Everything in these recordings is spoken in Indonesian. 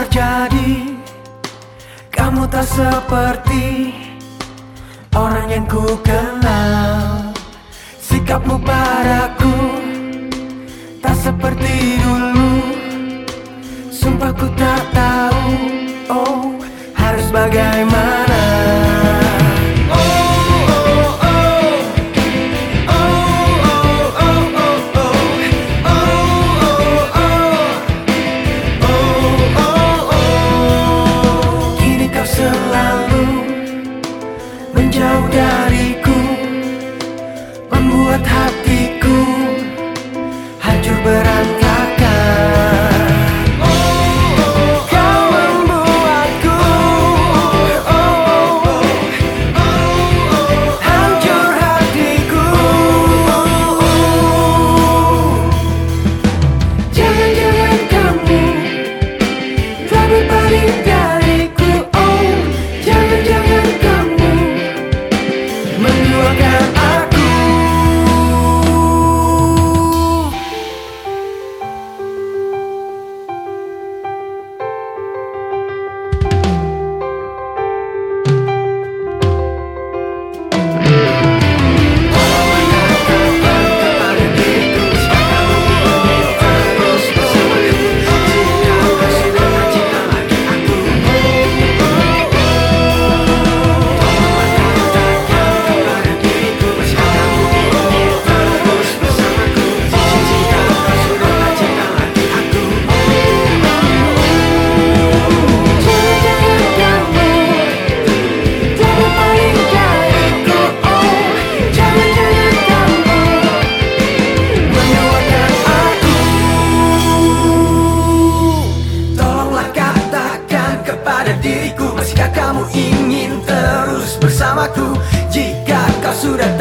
terjadi. Kamu tak seperti Orang yang ku kenal. Sikapmu padaku Tak seperti dulu. Sumpah ku tak tahu Oh harus bagaimana? Menduakan aku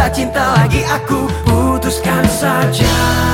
cinta lagi aku Putuskan saja